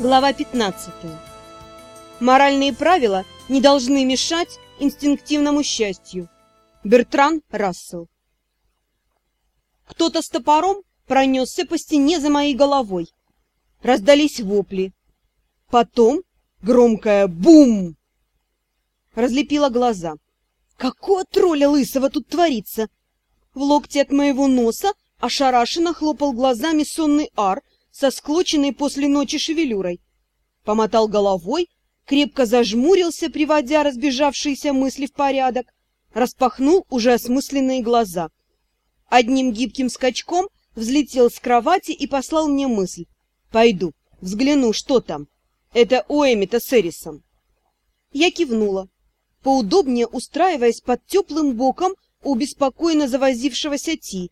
Глава 15. Моральные правила не должны мешать инстинктивному счастью. Бертран Рассел. Кто-то с топором пронесся по стене за моей головой. Раздались вопли. Потом громкое «бум!» разлепила глаза. Какого тролля лысого тут творится? В локте от моего носа ошарашенно хлопал глазами сонный ар, со склоченной после ночи шевелюрой. Помотал головой, крепко зажмурился, приводя разбежавшиеся мысли в порядок, распахнул уже осмысленные глаза. Одним гибким скачком взлетел с кровати и послал мне мысль. «Пойду, взгляну, что там. Это Уэмита с Эрисом». Я кивнула, поудобнее устраиваясь под теплым боком у беспокойно завозившегося Ти,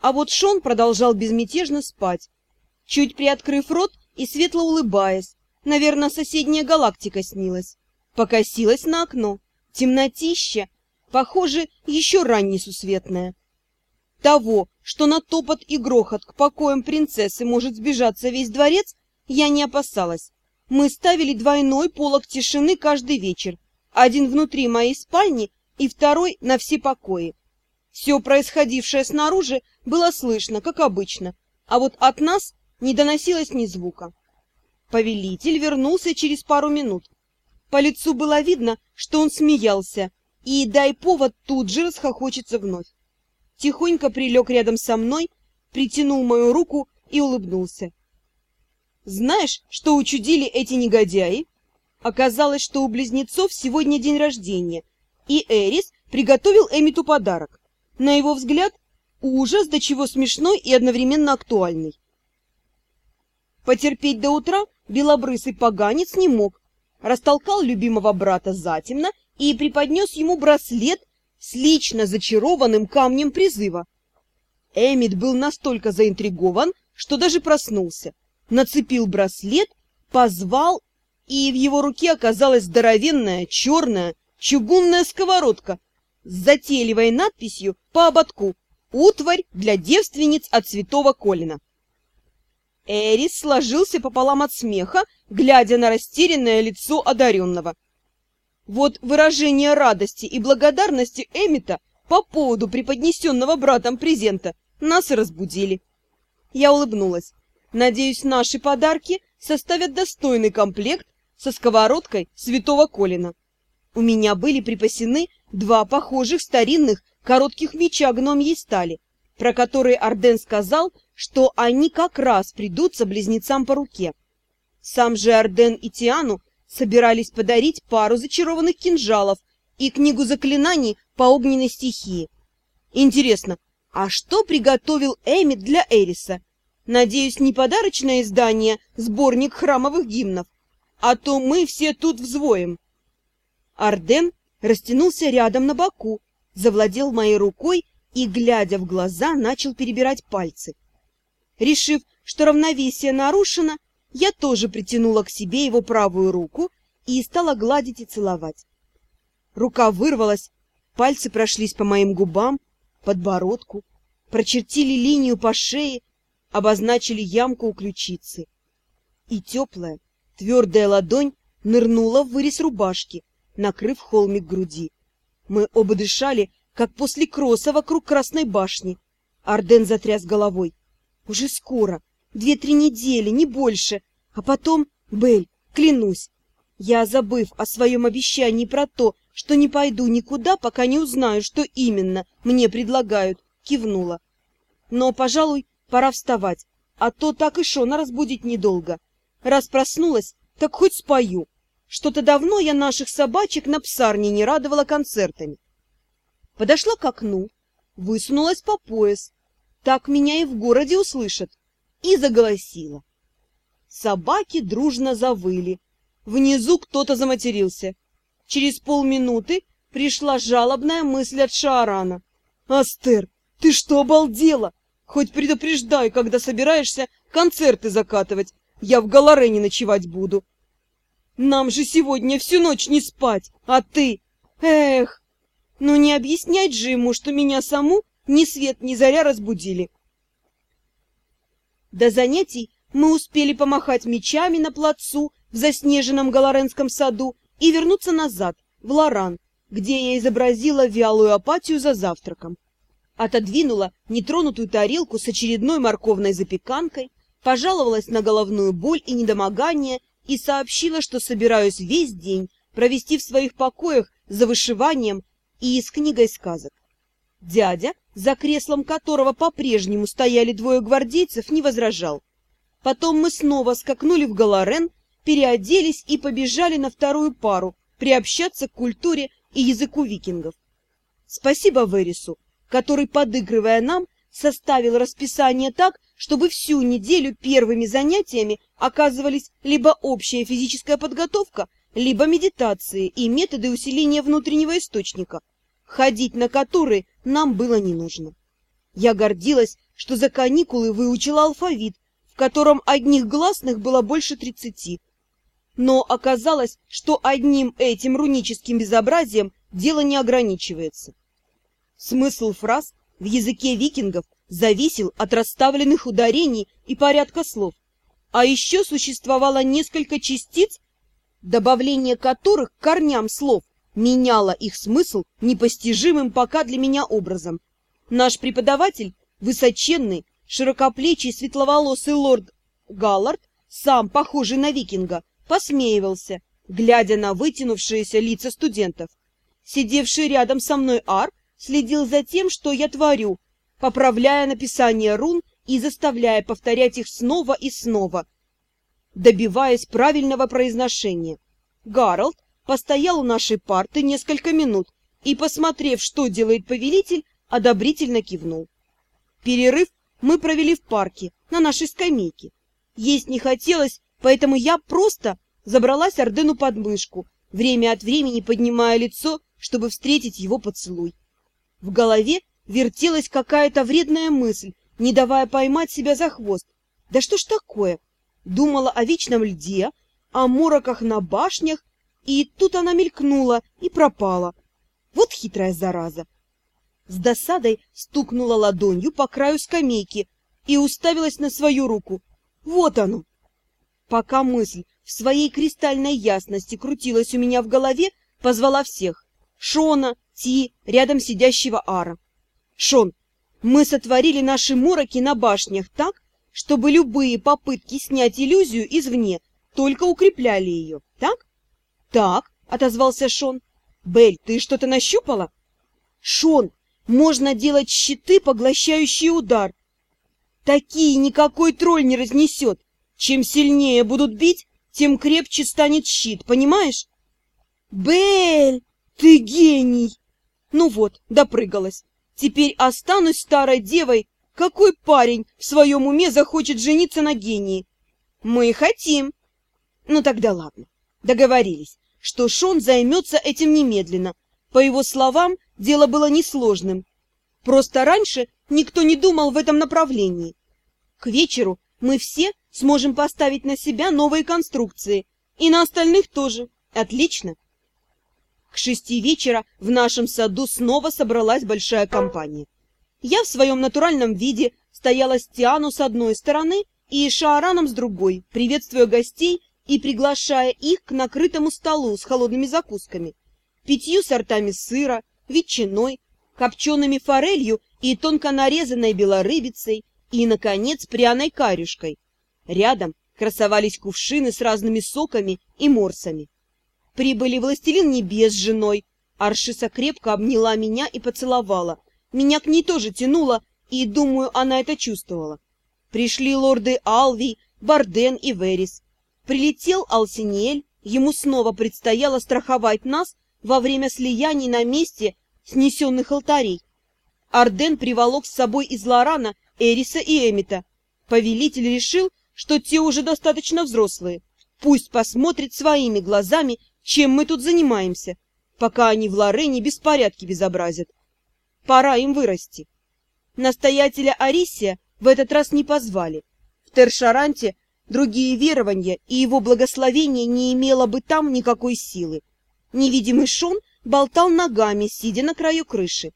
а вот Шон продолжал безмятежно спать, чуть приоткрыв рот и светло улыбаясь. Наверное, соседняя галактика снилась. Покосилась на окно. Темнотища, похоже, еще рань несусветная. Того, что на топот и грохот к покоям принцессы может сбежаться весь дворец, я не опасалась. Мы ставили двойной полог тишины каждый вечер. Один внутри моей спальни и второй на все покои. Все происходившее снаружи было слышно, как обычно, а вот от нас не доносилось ни звука. Повелитель вернулся через пару минут. По лицу было видно, что он смеялся, и, дай повод, тут же расхохочется вновь. Тихонько прилег рядом со мной, притянул мою руку и улыбнулся. «Знаешь, что учудили эти негодяи?» Оказалось, что у близнецов сегодня день рождения, и Эрис приготовил Эмиту подарок. На его взгляд, ужас до чего смешной и одновременно актуальный. Потерпеть до утра белобрысый поганец не мог. Растолкал любимого брата затемно и преподнес ему браслет с лично зачарованным камнем призыва. Эмит был настолько заинтригован, что даже проснулся. Нацепил браслет, позвал, и в его руке оказалась здоровенная черная чугунная сковородка с затейливой надписью по ободку «Утварь для девственниц от святого Колина». Эрис сложился пополам от смеха, глядя на растерянное лицо одаренного. Вот выражение радости и благодарности Эмита по поводу преподнесенного братом презента нас разбудили. Я улыбнулась. Надеюсь, наши подарки составят достойный комплект со сковородкой святого Колина. У меня были припасены два похожих старинных коротких меча гномьей стали, про которые Арден сказал, что они как раз придутся близнецам по руке. Сам же Арден и Тиану собирались подарить пару зачарованных кинжалов и книгу заклинаний по огненной стихии. Интересно, а что приготовил Эмит для Эриса? Надеюсь, не подарочное издание, сборник храмовых гимнов, а то мы все тут взвоем. Арден растянулся рядом на боку, завладел моей рукой и, глядя в глаза, начал перебирать пальцы. Решив, что равновесие нарушено, я тоже притянула к себе его правую руку и стала гладить и целовать. Рука вырвалась, пальцы прошлись по моим губам, подбородку, прочертили линию по шее, обозначили ямку у ключицы. И теплая, твердая ладонь нырнула в вырез рубашки, накрыв холмик груди. Мы оба дышали, как после кросса вокруг Красной башни. Арден затряс головой. Уже скоро, две-три недели, не больше. А потом, Бель, клянусь, я, забыв о своем обещании про то, что не пойду никуда, пока не узнаю, что именно мне предлагают, кивнула. Но, пожалуй, пора вставать, а то так и Шона разбудить недолго. Раз проснулась, так хоть спою. Что-то давно я наших собачек на псарне не радовала концертами. Подошла к окну, высунулась по пояс, так меня и в городе услышат. И заголосила. Собаки дружно завыли. Внизу кто-то заматерился. Через полминуты пришла жалобная мысль от Шаарана. «Астер, ты что, обалдела? Хоть предупреждай, когда собираешься концерты закатывать. Я в Галарене ночевать буду. Нам же сегодня всю ночь не спать, а ты... Эх, ну не объяснять же ему, что меня саму ни свет ни заря разбудили. До занятий мы успели помахать мечами на плацу в заснеженном Галаренском саду и вернуться назад, в Лоран, где я изобразила вялую апатию за завтраком. Отодвинула нетронутую тарелку с очередной морковной запеканкой, пожаловалась на головную боль и недомогание и сообщила, что собираюсь весь день провести в своих покоях за вышиванием и с книгой сказок. Дядя, за креслом которого по-прежнему стояли двое гвардейцев, не возражал. Потом мы снова скакнули в Галарен, переоделись и побежали на вторую пару приобщаться к культуре и языку викингов. Спасибо Верису, который, подыгрывая нам, составил расписание так, чтобы всю неделю первыми занятиями оказывались либо общая физическая подготовка, либо медитации и методы усиления внутреннего источника, ходить на которые нам было не нужно. Я гордилась, что за каникулы выучила алфавит, в котором одних гласных было больше тридцати. Но оказалось, что одним этим руническим безобразием дело не ограничивается. Смысл фраз в языке викингов зависел от расставленных ударений и порядка слов, а еще существовало несколько частиц, добавление которых к корням слов меняло их смысл непостижимым пока для меня образом. Наш преподаватель, высоченный, широкоплечий, светловолосый лорд Галлард, сам похожий на викинга, посмеивался, глядя на вытянувшиеся лица студентов. Сидевший рядом со мной Ар следил за тем, что я творю, поправляя написание рун и заставляя повторять их снова и снова, добиваясь правильного произношения. Гарольд постоял у нашей парты несколько минут и, посмотрев, что делает повелитель, одобрительно кивнул. Перерыв мы провели в парке, на нашей скамейке. Есть не хотелось, поэтому я просто забралась Ордену под мышку, время от времени поднимая лицо, чтобы встретить его поцелуй. В голове вертелась какая-то вредная мысль, не давая поймать себя за хвост. Да что ж такое? Думала о вечном льде, о мороках на башнях, и тут она мелькнула и пропала. Вот хитрая зараза. С досадой стукнула ладонью по краю скамейки и уставилась на свою руку. Вот оно! Пока мысль в своей кристальной ясности крутилась у меня в голове, позвала всех. Шона, Ти, рядом сидящего Ара. Шон, мы сотворили наши мороки на башнях так, чтобы любые попытки снять иллюзию извне только укрепляли ее, так? Так, отозвался Шон. Бель, ты что-то нащупала? Шон, можно делать щиты, поглощающие удар. Такие никакой тролль не разнесет. Чем сильнее будут бить, тем крепче станет щит, понимаешь? Бель, ты гений! Ну вот, допрыгалась. Теперь останусь старой девой. Какой парень в своем уме захочет жениться на гении? Мы хотим. Ну тогда ладно. Договорились, что Шон займется этим немедленно. По его словам, дело было несложным. Просто раньше никто не думал в этом направлении. К вечеру мы все сможем поставить на себя новые конструкции. И на остальных тоже. Отлично. К шести вечера в нашем саду снова собралась большая компания. Я в своем натуральном виде стояла с Тиану с одной стороны и Шаараном с другой, приветствуя гостей и приглашая их к накрытому столу с холодными закусками, пятью сортами сыра, ветчиной, копчеными форелью и тонко нарезанной белорыбицей и, наконец, пряной карюшкой. Рядом красовались кувшины с разными соками и морсами. Прибыли властелин небес с женой. Аршиса крепко обняла меня и поцеловала. Меня к ней тоже тянуло, и, думаю, она это чувствовала. Пришли лорды Алвий, Барден и Верис. Прилетел Алсинель, ему снова предстояло страховать нас во время слияний на месте снесенных алтарей. Арден приволок с собой из Лорана Эриса и Эмита. Повелитель решил, что те уже достаточно взрослые. Пусть посмотрит своими глазами чем мы тут занимаемся, пока они в Лорене беспорядки безобразят. Пора им вырасти. Настоятеля Арисия в этот раз не позвали. В Тершаранте другие верования и его благословение не имело бы там никакой силы. Невидимый Шон болтал ногами, сидя на краю крыши.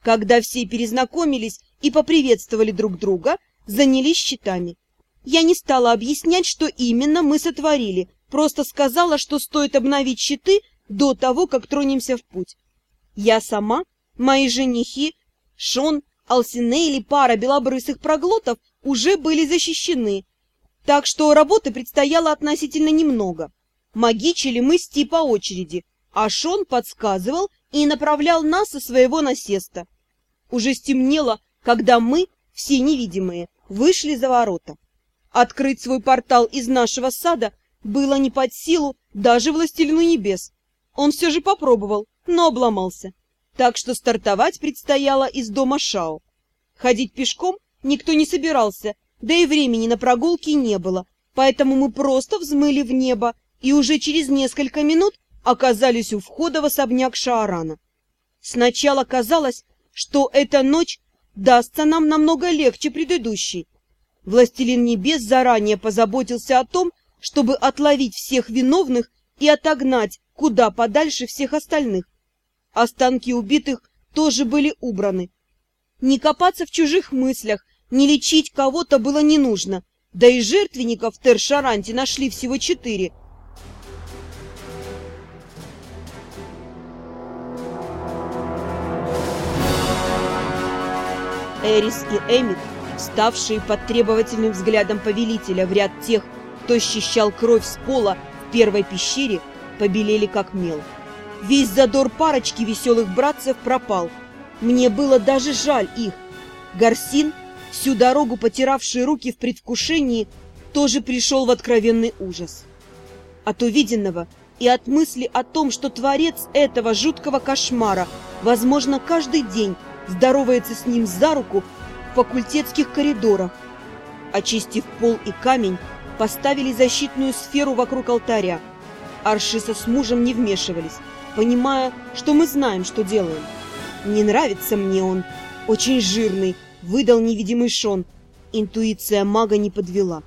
Когда все перезнакомились и поприветствовали друг друга, занялись щитами. Я не стала объяснять, что именно мы сотворили, просто сказала, что стоит обновить щиты до того, как тронемся в путь. Я сама, мои женихи, Шон, Алсинейли, пара белобрысых проглотов уже были защищены, так что работы предстояло относительно немного. Магичили мы с по очереди, а Шон подсказывал и направлял нас со своего насеста. Уже стемнело, когда мы, все невидимые, вышли за ворота. Открыть свой портал из нашего сада было не под силу даже властелину небес. Он все же попробовал, но обломался. Так что стартовать предстояло из дома Шао. Ходить пешком никто не собирался, да и времени на прогулки не было, поэтому мы просто взмыли в небо и уже через несколько минут оказались у входа в особняк Шаарана. Сначала казалось, что эта ночь дастся нам намного легче предыдущей. Властелин Небес заранее позаботился о том, чтобы отловить всех виновных и отогнать куда подальше всех остальных. Останки убитых тоже были убраны. Не копаться в чужих мыслях, не лечить кого-то было не нужно, да и жертвенников в Тершаранте нашли всего четыре. Эрис и Эмит, ставшие под требовательным взглядом повелителя в ряд тех, кто счищал кровь с пола в первой пещере, побелели как мел. Весь задор парочки веселых братцев пропал. Мне было даже жаль их. Гарсин, всю дорогу потиравший руки в предвкушении, тоже пришел в откровенный ужас. От увиденного и от мысли о том, что творец этого жуткого кошмара, возможно, каждый день здоровается с ним за руку в факультетских коридорах. Очистив пол и камень, поставили защитную сферу вокруг алтаря. Аршиса с мужем не вмешивались, понимая, что мы знаем, что делаем. Не нравится мне он, очень жирный, выдал невидимый Шон. Интуиция мага не подвела.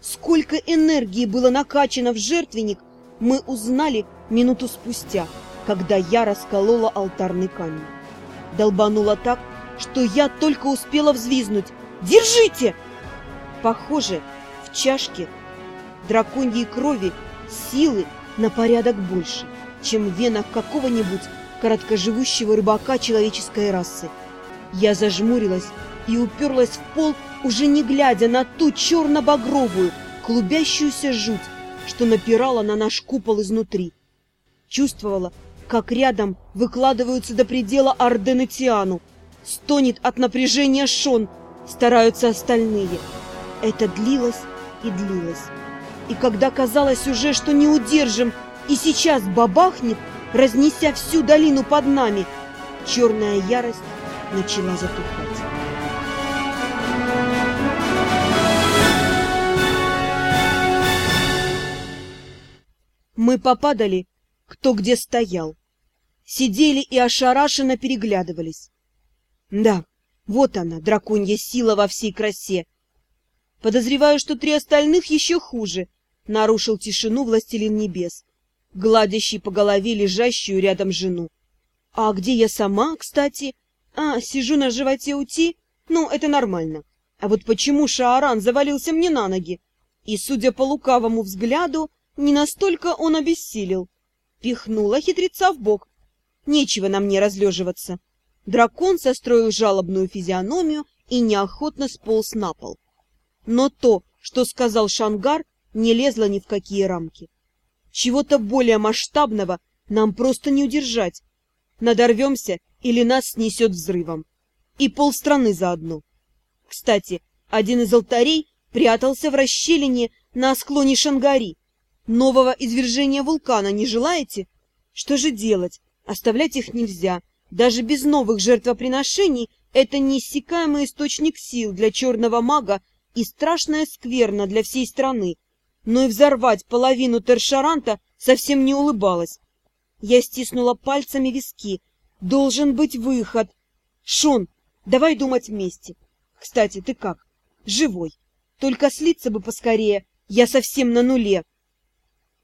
Сколько энергии было накачано в жертвенник, мы узнали минуту спустя, когда я расколола алтарный камень. Долбанула так, что я только успела взвизнуть. «Держите!» Похоже, в чашке драконьей крови силы на порядок больше, чем в венах какого-нибудь короткоживущего рыбака человеческой расы. Я зажмурилась и уперлась в пол, уже не глядя на ту черно-багровую, клубящуюся жуть, что напирала на наш купол изнутри. Чувствовала, как рядом выкладываются до предела Арден и Тиану. Стонет от напряжения Шон, стараются остальные. Это длилось и длилось и когда казалось уже, что не удержим, и сейчас бабахнет, разнеся всю долину под нами, черная ярость начала затухать. Мы попадали, кто где стоял. Сидели и ошарашенно переглядывались. Да, вот она, драконья сила во всей красе. Подозреваю, что три остальных еще хуже, нарушил тишину властелин небес, гладящий по голове лежащую рядом жену. А где я сама, кстати? А, сижу на животе Ути? Ну, это нормально. А вот почему Шааран завалился мне на ноги? И, судя по лукавому взгляду, не настолько он обессилел. Пихнула хитреца в бок. Нечего на мне разлеживаться. Дракон состроил жалобную физиономию и неохотно сполз на пол. Но то, что сказал Шангар, не лезла ни в какие рамки. Чего-то более масштабного нам просто не удержать. Надорвемся или нас снесет взрывом. И полстраны заодно. Кстати, один из алтарей прятался в расщелине на склоне Шангари. Нового извержения вулкана не желаете? Что же делать? Оставлять их нельзя. Даже без новых жертвоприношений это неиссякаемый источник сил для черного мага и страшная скверна для всей страны но и взорвать половину тершаранта совсем не улыбалась. Я стиснула пальцами виски. Должен быть выход. Шон, давай думать вместе. Кстати, ты как? Живой. Только слиться бы поскорее. Я совсем на нуле.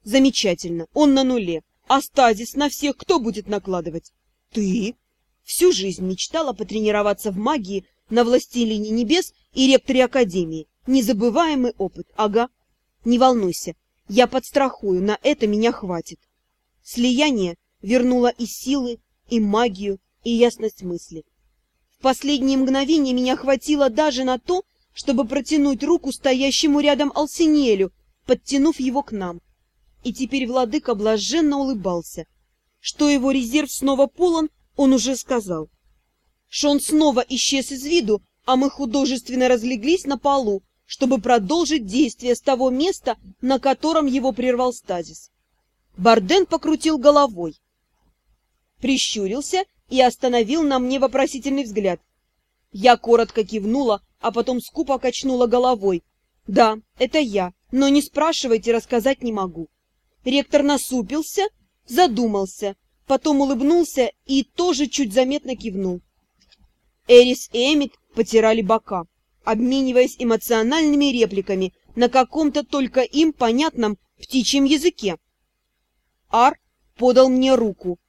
Замечательно, он на нуле. А стазис на всех кто будет накладывать? Ты? Всю жизнь мечтала потренироваться в магии на властелине небес и ректоре академии. Незабываемый опыт, ага. Не волнуйся, я подстрахую, на это меня хватит. Слияние вернуло и силы, и магию, и ясность мысли. В последние мгновения меня хватило даже на то, чтобы протянуть руку стоящему рядом Алсинелю, подтянув его к нам. И теперь владыка блаженно улыбался. Что его резерв снова полон, он уже сказал. Шон снова исчез из виду, а мы художественно разлеглись на полу, чтобы продолжить действие с того места, на котором его прервал стазис. Барден покрутил головой, прищурился и остановил на мне вопросительный взгляд. Я коротко кивнула, а потом скупо качнула головой. «Да, это я, но не спрашивайте, рассказать не могу». Ректор насупился, задумался, потом улыбнулся и тоже чуть заметно кивнул. Эрис и Эмит потирали бока, обмениваясь эмоциональными репликами на каком-то только им понятном птичьем языке. Ар подал мне руку,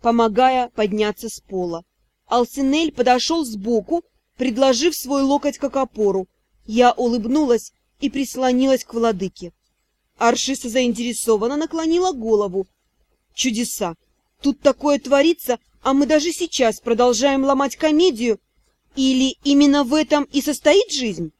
помогая подняться с пола. Алсинель подошел сбоку, предложив свой локоть как опору. Я улыбнулась и прислонилась к владыке. Аршиса заинтересованно наклонила голову. Чудеса! Тут такое творится, а мы даже сейчас продолжаем ломать комедию. Или именно в этом и состоит жизнь?